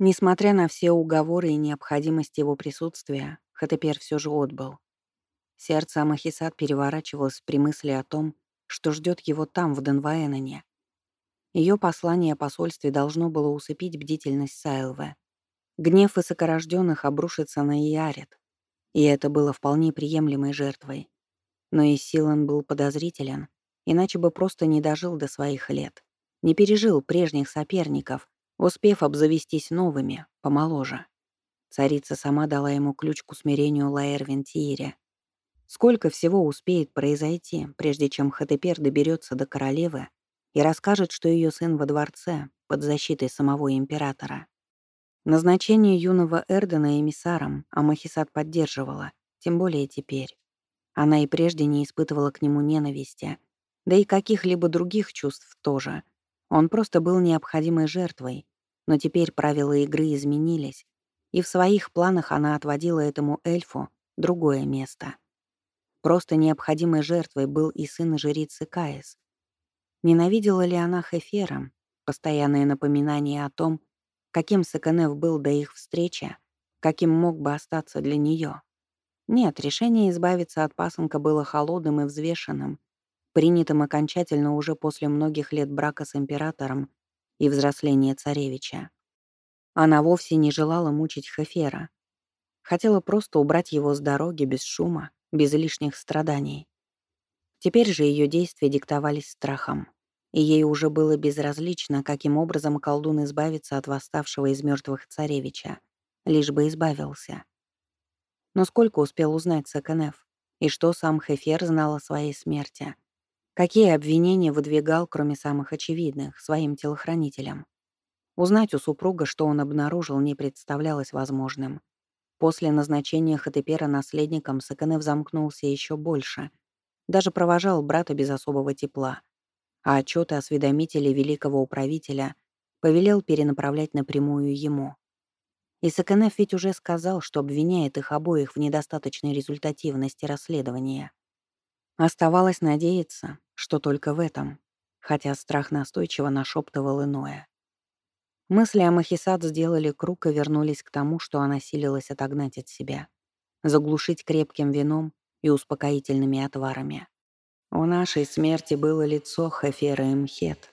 Несмотря на все уговоры и необходимость его присутствия, Хатепер все же отбыл. Сердце Амахисат переворачивалось при мысли о том, что ждет его там, в Денваэноне. Ее послание посольстве должно было усыпить бдительность Сайлве. Гнев высокорожденных обрушится на Иарет, и это было вполне приемлемой жертвой. Но и Силан был подозрителен, иначе бы просто не дожил до своих лет, не пережил прежних соперников, успев обзавестись новыми, помоложе. Царица сама дала ему ключ к усмирению Лаэр-Вентиире. Сколько всего успеет произойти, прежде чем Хатепер доберется до королевы и расскажет, что ее сын во дворце, под защитой самого императора. Назначение юного Эрдена эмиссаром Амахисат поддерживала, тем более теперь. Она и прежде не испытывала к нему ненависти, да и каких-либо других чувств тоже. Он просто был необходимой жертвой, но теперь правила игры изменились, и в своих планах она отводила этому эльфу другое место. Просто необходимой жертвой был и сын жрицы Каис. Ненавидела ли она Хефера? Постоянное напоминание о том, каким Саканев был до их встречи, каким мог бы остаться для нее. Нет, решение избавиться от пасынка было холодным и взвешенным, принятым окончательно уже после многих лет брака с императором и взросления царевича. Она вовсе не желала мучить Хефера. Хотела просто убрать его с дороги без шума, без лишних страданий. Теперь же ее действия диктовались страхом, и ей уже было безразлично, каким образом колдун избавится от восставшего из мертвых царевича, лишь бы избавился. Но сколько успел узнать Саканеф, и что сам Хефер знал о своей смерти — Какие обвинения выдвигал, кроме самых очевидных, своим телохранителям? Узнать у супруга, что он обнаружил, не представлялось возможным. После назначения Хатепера наследником Саканев замкнулся еще больше. Даже провожал брата без особого тепла. А отчеты осведомителей великого управителя повелел перенаправлять напрямую ему. И Саканев ведь уже сказал, что обвиняет их обоих в недостаточной результативности расследования. Оставалось надеяться, что только в этом, хотя страх настойчиво нашептывал иное. Мысли о Махисад сделали круг и вернулись к тому, что она силилась отогнать от себя, заглушить крепким вином и успокоительными отварами. У нашей смерти было лицо Хефера Мхет.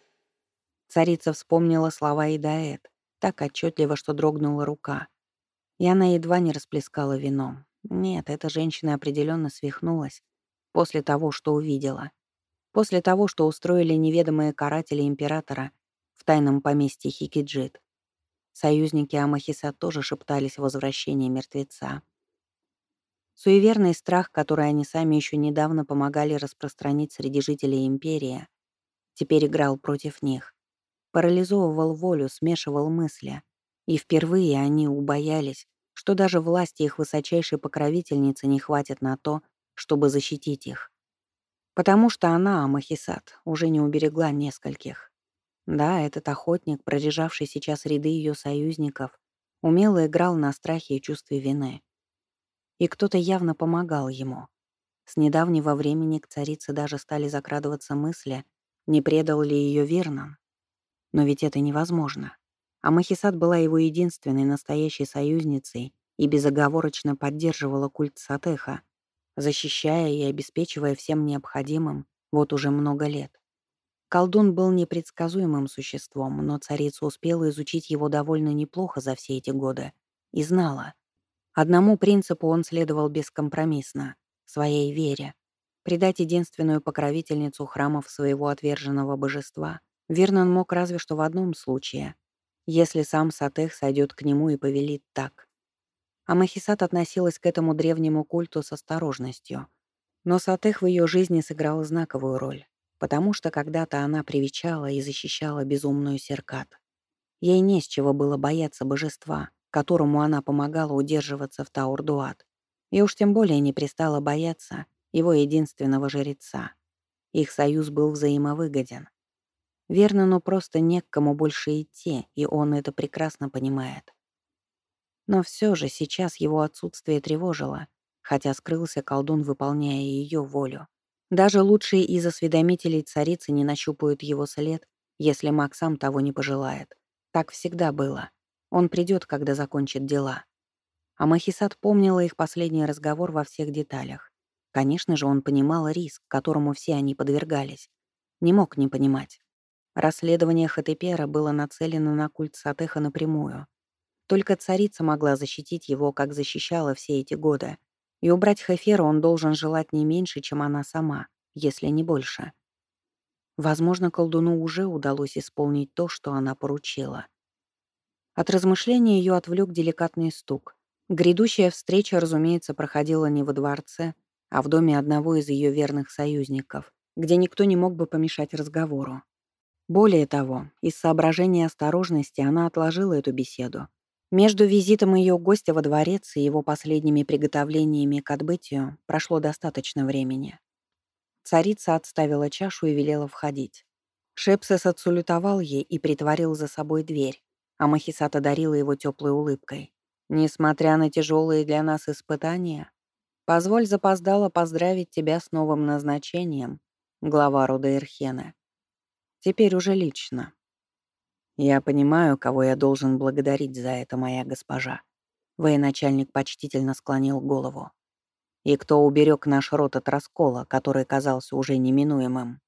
Царица вспомнила слова Идаэт, так отчетливо, что дрогнула рука. И она едва не расплескала вином. Нет, эта женщина определенно свихнулась после того, что увидела. После того, что устроили неведомые каратели императора в тайном поместье Хикиджит. Союзники Амахиса тоже шептались о возвращении мертвеца. Суеверный страх, который они сами еще недавно помогали распространить среди жителей империи, теперь играл против них. Парализовывал волю, смешивал мысли. И впервые они убоялись, что даже власти их высочайшей покровительницы не хватит на то, чтобы защитить их. Потому что она, Амахисат, уже не уберегла нескольких. Да, этот охотник, прорежавший сейчас ряды ее союзников, умело играл на страхе и чувстве вины. И кто-то явно помогал ему. С недавнего времени к царице даже стали закрадываться мысли, не предал ли ее Вернон. Но ведь это невозможно. А была его единственной настоящей союзницей и безоговорочно поддерживала культ Сатеха, защищая и обеспечивая всем необходимым вот уже много лет. Колдун был непредсказуемым существом, но царица успела изучить его довольно неплохо за все эти годы и знала. Одному принципу он следовал бескомпромиссно — своей вере. Предать единственную покровительницу храмов своего отверженного божества Вернон мог разве что в одном случае, если сам Сатех сойдет к нему и повелит так. А Махисат относилась к этому древнему культу с осторожностью. Но Сатех в ее жизни сыграл знаковую роль, потому что когда-то она привечала и защищала безумную Серкат. Ей не с чего было бояться божества, которому она помогала удерживаться в Таурдуат, и уж тем более не пристала бояться его единственного жреца. Их союз был взаимовыгоден. Верно, но просто не к кому больше идти, и он это прекрасно понимает. Но все же сейчас его отсутствие тревожило, хотя скрылся колдун, выполняя ее волю. Даже лучшие из осведомителей царицы не нащупают его след, если маг сам того не пожелает. Так всегда было. Он придет, когда закончит дела. А Махисат помнила их последний разговор во всех деталях. Конечно же, он понимал риск, которому все они подвергались. Не мог не понимать. Расследование Хатепера было нацелено на культ Сатеха напрямую. Только царица могла защитить его, как защищала все эти годы. И убрать Хефера он должен желать не меньше, чем она сама, если не больше. Возможно, колдуну уже удалось исполнить то, что она поручила. От размышления ее отвлек деликатный стук. Грядущая встреча, разумеется, проходила не во дворце, а в доме одного из ее верных союзников, где никто не мог бы помешать разговору. Более того, из соображения осторожности она отложила эту беседу. Между визитом ее гостя во дворец и его последними приготовлениями к отбытию прошло достаточно времени. Царица отставила чашу и велела входить. Шепсес отсулютовал ей и притворил за собой дверь, а Махисат одарила его теплой улыбкой. «Несмотря на тяжелые для нас испытания, позволь запоздало поздравить тебя с новым назначением, глава рода Ирхена. Теперь уже лично. Я понимаю, кого я должен благодарить за это, моя госпожа». Военачальник почтительно склонил голову и кто уберег наш род от раскола, который казался уже неминуемым.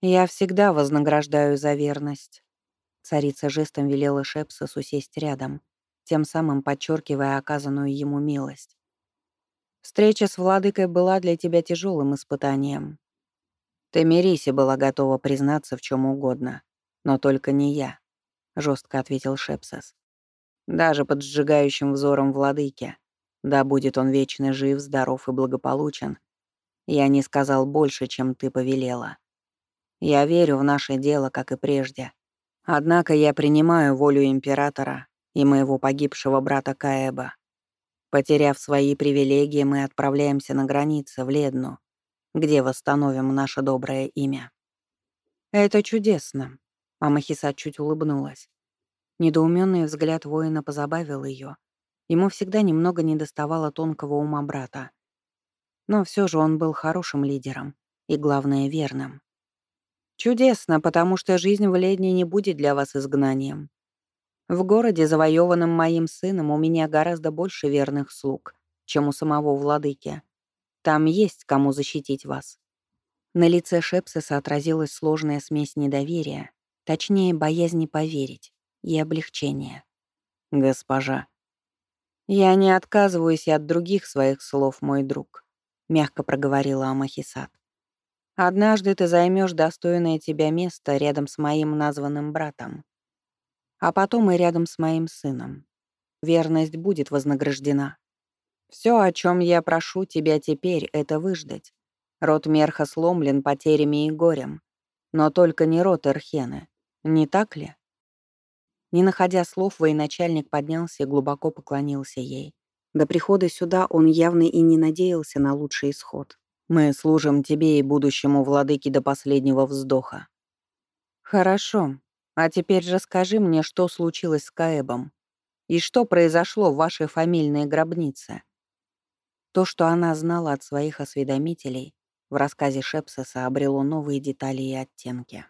«Я всегда вознаграждаю за верность», — царица жестом велела Шепсосу сесть рядом, тем самым подчеркивая оказанную ему милость. «Встреча с владыкой была для тебя тяжелым испытанием. Ты Мерисе была готова признаться в чем угодно, но только не я», — жестко ответил Шепсос. «Даже под сжигающим взором владыки да будет он вечно жив, здоров и благополучен. Я не сказал больше, чем ты повелела. Я верю в наше дело, как и прежде. Однако я принимаю волю императора и моего погибшего брата Каэба. Потеряв свои привилегии, мы отправляемся на границы, в Ледну, где восстановим наше доброе имя. Это чудесно. Амахиса чуть улыбнулась. Недоуменный взгляд воина позабавил ее, Ему всегда немного недоставало тонкого ума брата. Но все же он был хорошим лидером и, главное, верным. «Чудесно, потому что жизнь в Ледне не будет для вас изгнанием. В городе, завоеванном моим сыном, у меня гораздо больше верных слуг, чем у самого владыки. Там есть кому защитить вас». На лице Шепсеса отразилась сложная смесь недоверия, точнее, боязни поверить и облегчения. «Госпожа», «Я не отказываюсь от других своих слов, мой друг», — мягко проговорила Амахисат. «Однажды ты займешь достойное тебя место рядом с моим названным братом, а потом и рядом с моим сыном. Верность будет вознаграждена. Все, о чем я прошу тебя теперь, это выждать. Род Мерха сломлен потерями и горем, но только не род Эрхены, не так ли?» Не находя слов, военачальник поднялся и глубоко поклонился ей. До прихода сюда он явно и не надеялся на лучший исход. «Мы служим тебе и будущему владыке до последнего вздоха». «Хорошо. А теперь же скажи мне, что случилось с Каэбом? И что произошло в вашей фамильной гробнице?» То, что она знала от своих осведомителей, в рассказе Шепсеса обрело новые детали и оттенки.